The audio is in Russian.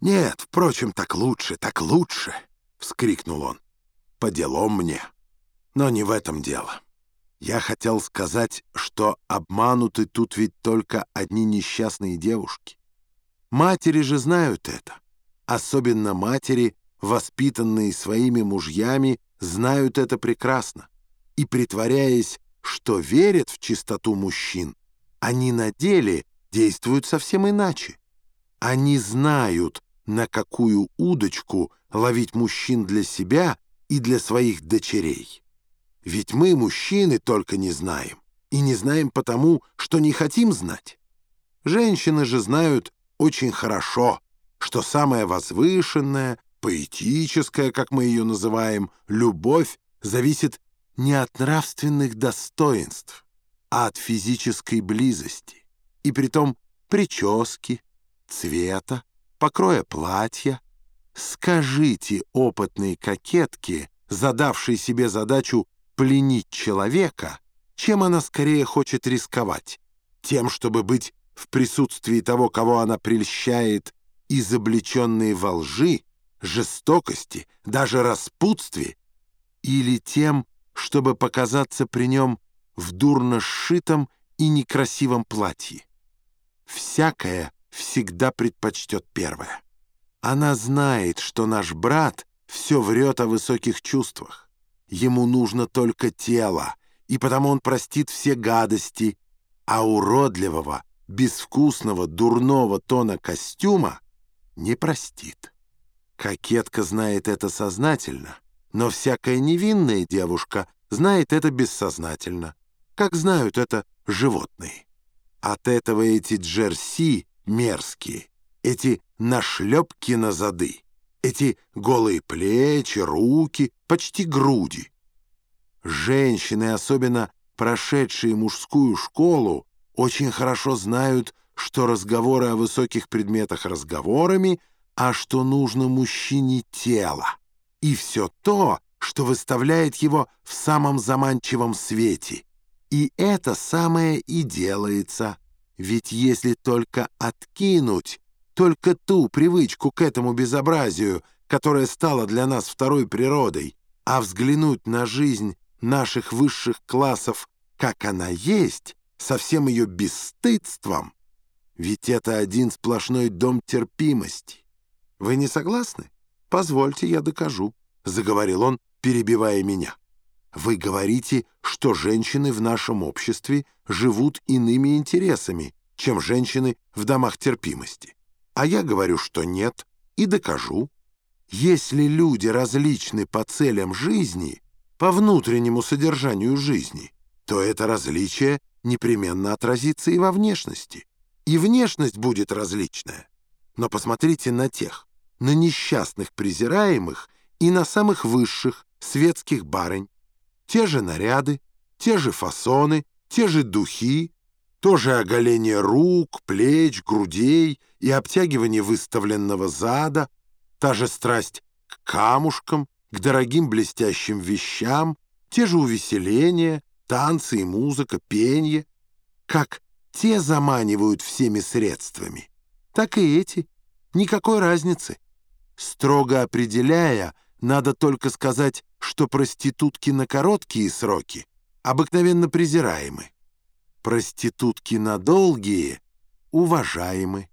«Нет, впрочем, так лучше, так лучше!» — вскрикнул он. «По делам мне. Но не в этом дело. Я хотел сказать, что обмануты тут ведь только одни несчастные девушки. Матери же знают это. Особенно матери, воспитанные своими мужьями, знают это прекрасно. И, притворяясь, что верят в чистоту мужчин, они на деле действуют совсем иначе. Они знают, на какую удочку ловить мужчин для себя и для своих дочерей. Ведь мы, мужчины, только не знаем. И не знаем потому, что не хотим знать. Женщины же знают очень хорошо, что самая возвышенная, поэтическая, как мы ее называем, любовь зависит не от нравственных достоинств, а от физической близости, и притом прически, цвета, покроя платья. Скажите опытной кокетке, задавшей себе задачу пленить человека, чем она скорее хочет рисковать? Тем, чтобы быть в присутствии того, кого она прельщает, изобличенные во лжи, жестокости, даже распутстве, или тем, чтобы показаться при нем в дурно сшитом и некрасивом платье. Всякое всегда предпочтет первое. Она знает, что наш брат все врет о высоких чувствах. Ему нужно только тело, и потому он простит все гадости, а уродливого, безвкусного, дурного тона костюма не простит. Кокетка знает это сознательно, но всякая невинная девушка знает это бессознательно, как знают это животные. От этого эти джерси мерзкие, эти нашлепки на зады, эти голые плечи, руки, почти груди. Женщины, особенно прошедшие мужскую школу, очень хорошо знают, что разговоры о высоких предметах разговорами, а что нужно мужчине тело. И все то, что выставляет его в самом заманчивом свете. И это самое и делается – ведь если только откинуть только ту привычку к этому безобразию, которая стала для нас второй природой, а взглянуть на жизнь наших высших классов, как она есть, со всем ее бесстыдством, ведь это один сплошной дом терпимости. Вы не согласны? Позвольте, я докажу, — заговорил он, перебивая меня. Вы говорите, что женщины в нашем обществе живут иными интересами, чем женщины в домах терпимости. А я говорю, что нет, и докажу. Если люди различны по целям жизни, по внутреннему содержанию жизни, то это различие непременно отразится и во внешности. И внешность будет различная. Но посмотрите на тех, на несчастных презираемых и на самых высших светских барынь, те же наряды, те же фасоны, те же духи, то же оголение рук, плеч, грудей и обтягивание выставленного зада, та же страсть к камушкам, к дорогим блестящим вещам, те же увеселения, танцы и музыка, пение. Как те заманивают всеми средствами, так и эти. Никакой разницы. Строго определяя, надо только сказать, что проститутки на короткие сроки обыкновенно презираемы. Проститутки на долгие уважаемы.